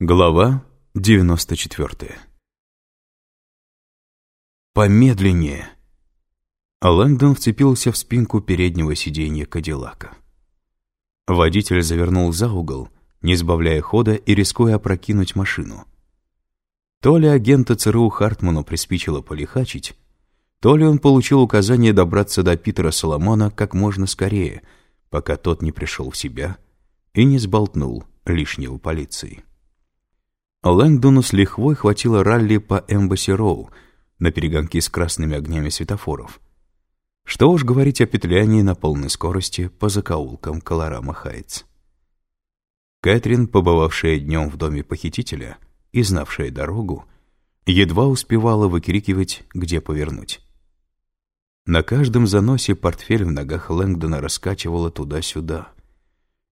Глава 94 «Помедленнее!» Лэнгдон вцепился в спинку переднего сиденья Кадиллака. Водитель завернул за угол, не сбавляя хода и рискуя опрокинуть машину. То ли агента ЦРУ Хартману приспичило полихачить, то ли он получил указание добраться до Питера Соломона как можно скорее, пока тот не пришел в себя и не сболтнул лишнего полиции. Лэнгдону с лихвой хватило ралли по Эмбасси Роу на перегонки с красными огнями светофоров. Что уж говорить о петлянии на полной скорости по закоулкам Колорама Хайтс. Кэтрин, побывавшая днем в доме похитителя и знавшая дорогу, едва успевала выкрикивать, где повернуть. На каждом заносе портфель в ногах Лэнгдона раскачивало туда-сюда,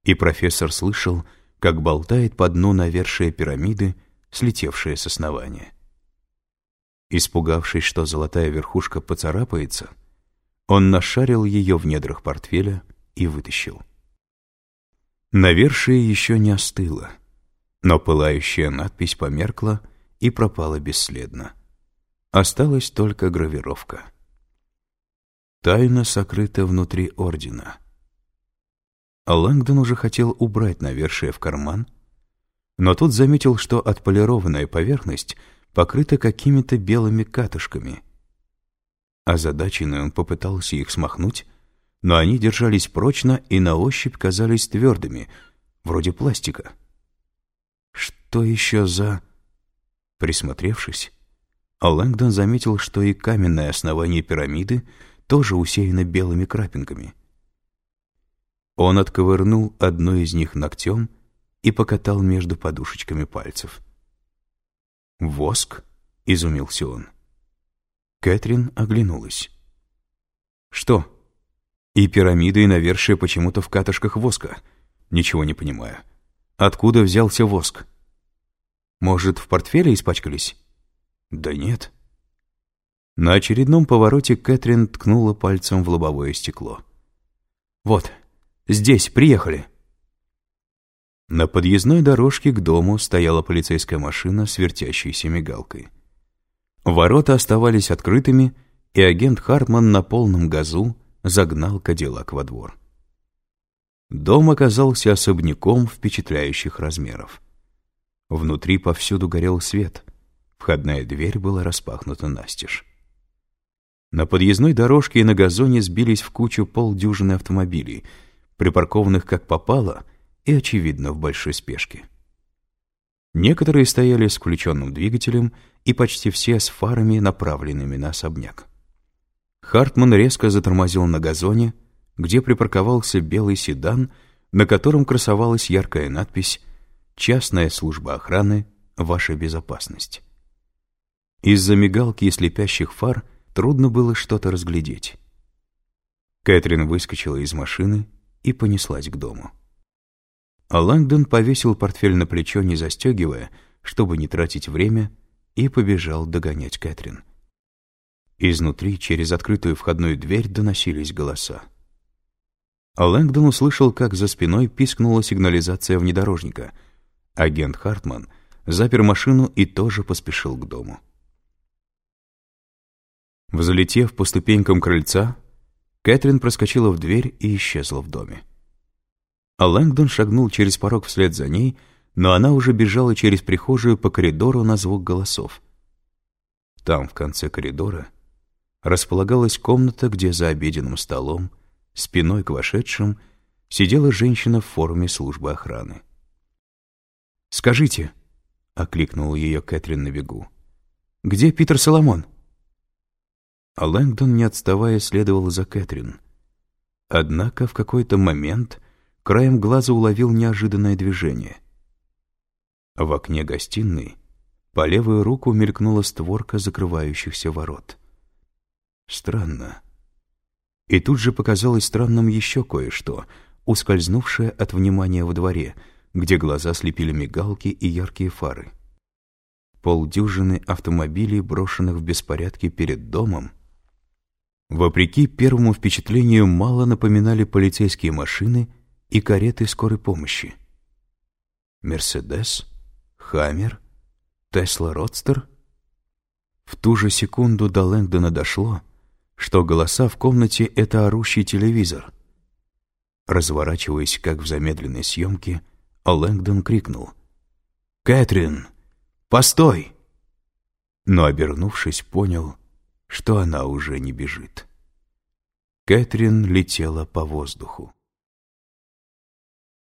и профессор слышал, как болтает по дну навершие пирамиды, слетевшая с основания. Испугавшись, что золотая верхушка поцарапается, он нашарил ее в недрах портфеля и вытащил. Навершие еще не остыло, но пылающая надпись померкла и пропала бесследно. Осталась только гравировка. Тайна сокрыта внутри Ордена — Лэнгдон уже хотел убрать навершие в карман, но тут заметил, что отполированная поверхность покрыта какими-то белыми катышками. Озадаченный он попытался их смахнуть, но они держались прочно и на ощупь казались твердыми, вроде пластика. Что еще за... Присмотревшись, Лэнгдон заметил, что и каменное основание пирамиды тоже усеяно белыми крапинками — он отковырнул одну из них ногтем и покатал между подушечками пальцев. «Воск?» — изумился он. Кэтрин оглянулась. «Что? И пирамиды, и навершие почему-то в катышках воска. Ничего не понимаю. Откуда взялся воск? Может, в портфеле испачкались?» «Да нет». На очередном повороте Кэтрин ткнула пальцем в лобовое стекло. «Вот, Здесь, приехали». На подъездной дорожке к дому стояла полицейская машина с вертящейся мигалкой. Ворота оставались открытыми, и агент Хартман на полном газу загнал Кадиллак во двор. Дом оказался особняком впечатляющих размеров. Внутри повсюду горел свет, входная дверь была распахнута настежь. На подъездной дорожке и на газоне сбились в кучу полдюжины автомобилей — припаркованных как попало и, очевидно, в большой спешке. Некоторые стояли с включенным двигателем и почти все с фарами, направленными на особняк. Хартман резко затормозил на газоне, где припарковался белый седан, на котором красовалась яркая надпись «Частная служба охраны. Ваша безопасность». Из-за мигалки и слепящих фар трудно было что-то разглядеть. Кэтрин выскочила из машины и понеслась к дому. А Лэнгдон повесил портфель на плечо, не застегивая, чтобы не тратить время, и побежал догонять Кэтрин. Изнутри, через открытую входную дверь, доносились голоса. А Лэнгдон услышал, как за спиной пискнула сигнализация внедорожника. Агент Хартман запер машину и тоже поспешил к дому. Взлетев по ступенькам крыльца, Кэтрин проскочила в дверь и исчезла в доме. А Лэнгдон шагнул через порог вслед за ней, но она уже бежала через прихожую по коридору на звук голосов. Там, в конце коридора, располагалась комната, где за обеденным столом, спиной к вошедшим, сидела женщина в форме службы охраны. «Скажите», — окликнула ее Кэтрин на бегу, — «где Питер Соломон?» А Лэнгдон, не отставая, следовал за Кэтрин. Однако в какой-то момент краем глаза уловил неожиданное движение. В окне гостиной по левую руку мелькнула створка закрывающихся ворот. Странно. И тут же показалось странным еще кое-что, ускользнувшее от внимания во дворе, где глаза слепили мигалки и яркие фары. Полдюжины автомобилей, брошенных в беспорядке перед домом, вопреки первому впечатлению, мало напоминали полицейские машины и кареты скорой помощи. Мерседес, Хаммер? Тесла Родстер? В ту же секунду до Лэнгдона дошло, что голоса в комнате — это орущий телевизор. Разворачиваясь, как в замедленной съемке, Лэнгдон крикнул. «Кэтрин, постой!» Но, обернувшись, понял, что она уже не бежит. Кэтрин летела по воздуху.